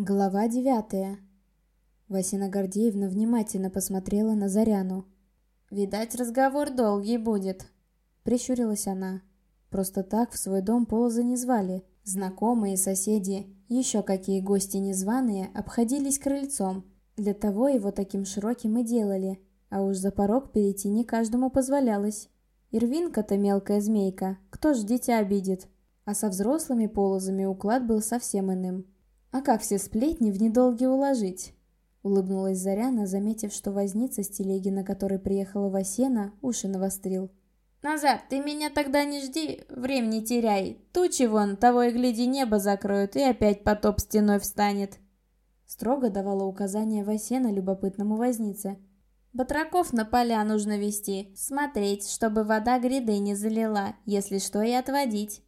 Глава девятая. Васина Гордеевна внимательно посмотрела на Заряну. «Видать, разговор долгий будет», — прищурилась она. Просто так в свой дом Полоза не звали. Знакомые, соседи, еще какие гости незваные обходились крыльцом. Для того его таким широким и делали. А уж за порог перейти не каждому позволялось. Ирвинка-то мелкая змейка, кто ж дитя обидит? А со взрослыми полозами уклад был совсем иным. А как все сплетни в недолги уложить? Улыбнулась Заряна, заметив, что возница с телеги, на которой приехала Васена, уши навострил. «Назар, ты меня тогда не жди, времени теряй. Тучи вон, того и гляди, небо закроют, и опять потоп стеной встанет». Строго давала указания Васена любопытному вознице. «Батраков на поля нужно вести, смотреть, чтобы вода гряды не залила, если что и отводить.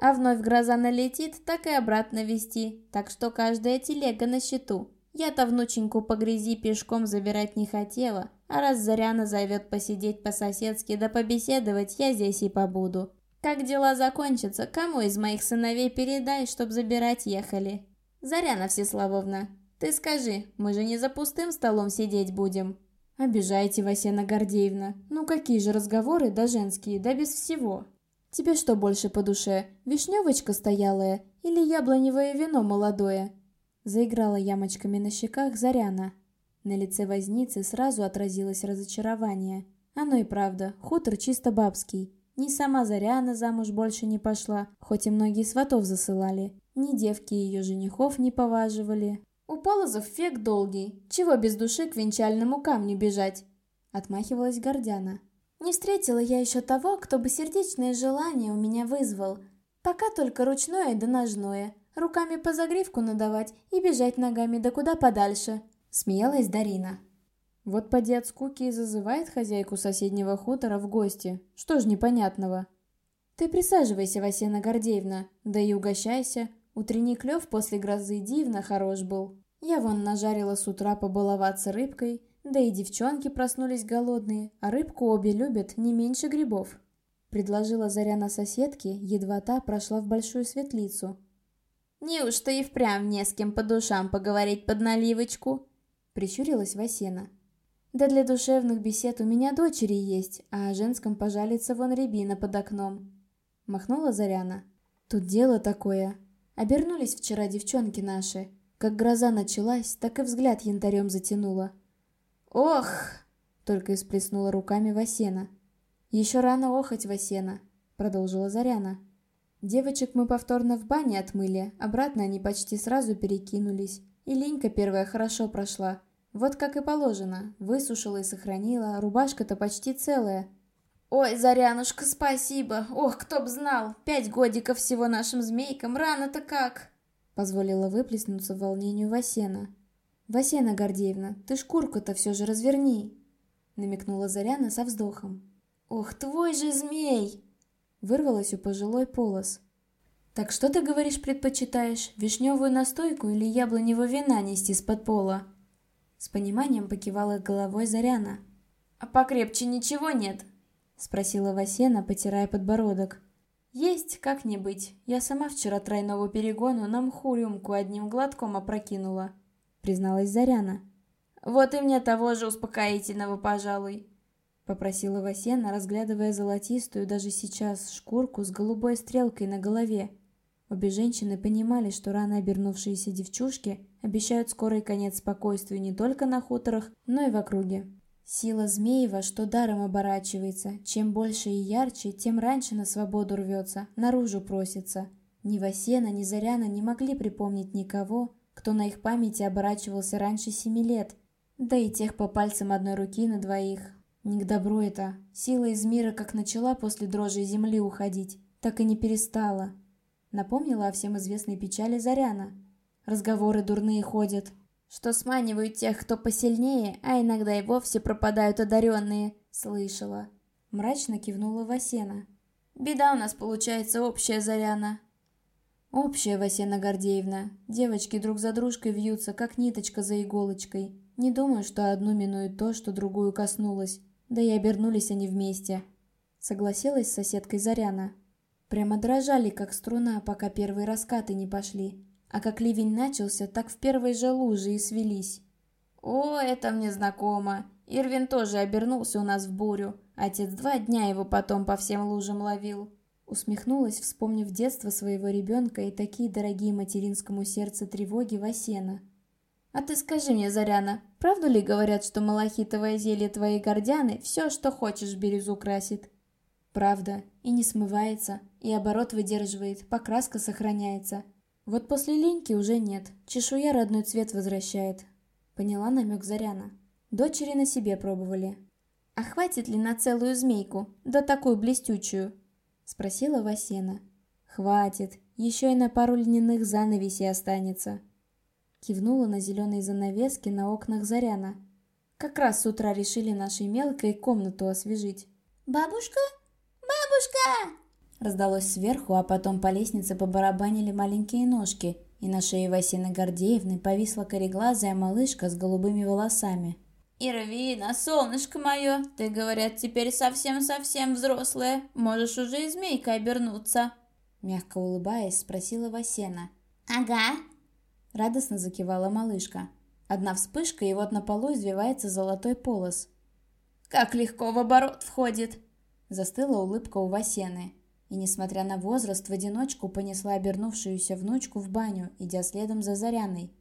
А вновь гроза налетит, так и обратно вести, так что каждая телега на счету. Я-то внученьку по грязи пешком забирать не хотела, а раз Заряна зовет посидеть по-соседски да побеседовать, я здесь и побуду. Как дела закончатся, кому из моих сыновей передай, чтоб забирать ехали? Заряна Всеславовна, ты скажи, мы же не за пустым столом сидеть будем?» «Обижаете, Васена Гордеевна. Ну какие же разговоры, да женские, да без всего. Тебе что больше по душе, вишневочка стоялая или яблоневое вино молодое?» Заиграла ямочками на щеках Заряна. На лице возницы сразу отразилось разочарование. Оно и правда, хутор чисто бабский. Ни сама Заряна замуж больше не пошла, хоть и многие сватов засылали. Ни девки ее женихов не поваживали. «У Полозов фег долгий, чего без души к венчальному камню бежать?» Отмахивалась Гордяна. «Не встретила я еще того, кто бы сердечное желание у меня вызвал. Пока только ручное да ножное руками по загривку надавать и бежать ногами да куда подальше», — смеялась Дарина. «Вот поди от скуки и зазывает хозяйку соседнего хутора в гости. Что ж непонятного?» «Ты присаживайся, Васена Гордеевна, да и угощайся. Утренний клев после грозы дивно хорош был. Я вон нажарила с утра побаловаться рыбкой, да и девчонки проснулись голодные, а рыбку обе любят не меньше грибов». Предложила Заряна соседке, едва та прошла в большую светлицу, «Неужто и впрямь не с кем по душам поговорить под наливочку?» — прищурилась Васена. «Да для душевных бесед у меня дочери есть, а о женском пожалится вон рябина под окном». Махнула Заряна. «Тут дело такое. Обернулись вчера девчонки наши. Как гроза началась, так и взгляд янтарем затянула». «Ох!» — только исплеснула руками Васена. «Еще рано охоть, Васена», — продолжила Заряна. Девочек мы повторно в бане отмыли, обратно они почти сразу перекинулись. И Ленька первая хорошо прошла. Вот как и положено, высушила и сохранила, рубашка-то почти целая. «Ой, Зарянушка, спасибо! Ох, кто б знал! Пять годиков всего нашим змейкам, рано-то как!» Позволила выплеснуться волнению Васена. «Васена Гордеевна, ты шкурку-то все же разверни!» Намекнула Заряна со вздохом. «Ох, твой же змей!» Вырвалось у пожилой полос. «Так что ты, говоришь, предпочитаешь, вишневую настойку или яблоневого вина нести с-под пола?» С пониманием покивала головой Заряна. «А покрепче ничего нет?» Спросила Васена, потирая подбородок. «Есть, как не быть. Я сама вчера тройного перегону на мху рюмку одним глотком опрокинула», призналась Заряна. «Вот и мне того же успокоительного, пожалуй. Попросила Васена, разглядывая золотистую даже сейчас шкурку с голубой стрелкой на голове. Обе женщины понимали, что рано обернувшиеся девчушки обещают скорый конец спокойствию не только на хуторах, но и в округе. Сила Змеева, что даром оборачивается, чем больше и ярче, тем раньше на свободу рвется, наружу просится. Ни Васена, ни Заряна не могли припомнить никого, кто на их памяти оборачивался раньше семи лет, да и тех по пальцам одной руки на двоих, не к добру это. Сила из мира как начала после дрожи земли уходить, так и не перестала. Напомнила о всем известной печали Заряна. Разговоры дурные ходят. Что сманивают тех, кто посильнее, а иногда и вовсе пропадают одаренные. Слышала. Мрачно кивнула Васена. Беда у нас получается общая, Заряна. Общая, Васена Гордеевна. Девочки друг за дружкой вьются, как ниточка за иголочкой. Не думаю, что одну минует то, что другую коснулось. Да и обернулись они вместе. Согласилась с соседкой Заряна. Прямо дрожали, как струна, пока первые раскаты не пошли. А как ливень начался, так в первой же луже и свелись. «О, это мне знакомо. Ирвин тоже обернулся у нас в бурю. Отец два дня его потом по всем лужам ловил». Усмехнулась, вспомнив детство своего ребенка и такие дорогие материнскому сердцу тревоги Васена. «А ты скажи мне, Заряна, правду ли говорят, что малахитовое зелье твоей гордяны все, что хочешь, бирюзу красит?» «Правда. И не смывается, и оборот выдерживает, покраска сохраняется. Вот после линьки уже нет, чешуя родной цвет возвращает». Поняла намек Заряна. Дочери на себе пробовали. «А хватит ли на целую змейку, да такую блестючую?» Спросила Васена. «Хватит, еще и на пару льняных занавесей останется». Кивнула на зеленые занавески на окнах Заряна. Как раз с утра решили нашей мелкой комнату освежить. «Бабушка? Бабушка!» Раздалось сверху, а потом по лестнице побарабанили маленькие ножки, и на шее Васины Гордеевны повисла кореглазая малышка с голубыми волосами. «Ирвина, солнышко мое, ты, говорят, теперь совсем-совсем взрослая, можешь уже и змейкой обернуться?» Мягко улыбаясь, спросила Васена. «Ага», — радостно закивала малышка. Одна вспышка, и вот на полу извивается золотой полос. «Как легко в оборот входит!» Застыла улыбка у Васены. И, несмотря на возраст, в одиночку понесла обернувшуюся внучку в баню, идя следом за Заряной.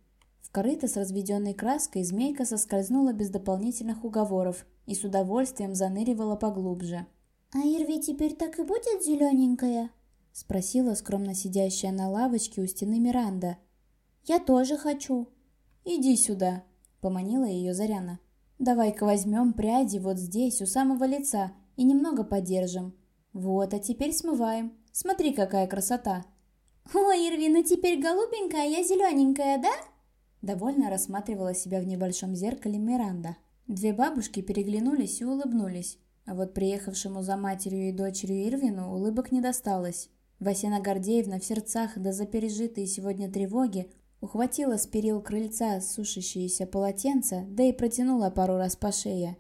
В корыто с разведенной краской змейка соскользнула без дополнительных уговоров и с удовольствием заныривала поглубже. «А Ирви теперь так и будет зелененькая?» — спросила скромно сидящая на лавочке у стены Миранда. «Я тоже хочу». «Иди сюда», — поманила ее Заряна. «Давай-ка возьмем пряди вот здесь, у самого лица, и немного подержим. Вот, а теперь смываем. Смотри, какая красота!» «Ой, Ирви, ну теперь голубенькая, а я зелененькая, да?» Довольно рассматривала себя в небольшом зеркале Миранда. Две бабушки переглянулись и улыбнулись, а вот приехавшему за матерью и дочерью Ирвину улыбок не досталось. Васена Гордеевна в сердцах да за пережитые сегодня тревоги ухватила с перил крыльца сушащиеся полотенца, да и протянула пару раз по шее.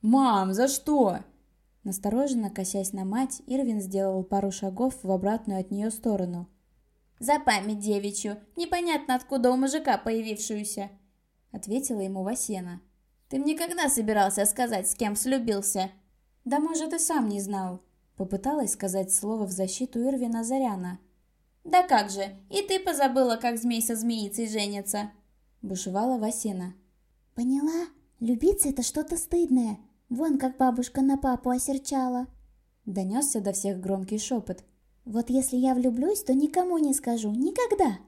«Мам, за что?» Настороженно косясь на мать, Ирвин сделал пару шагов в обратную от нее сторону – «За память девичью, непонятно откуда у мужика появившуюся», — ответила ему Васена. «Ты мне когда собирался сказать, с кем слюбился?» «Да может, и сам не знал», — попыталась сказать слово в защиту Ирвина Заряна. «Да как же, и ты позабыла, как змей со змеицей женится», — бушевала Васена. «Поняла? Любиться — это что-то стыдное. Вон как бабушка на папу осерчала». Донесся до всех громкий шепот. Вот если я влюблюсь, то никому не скажу. Никогда.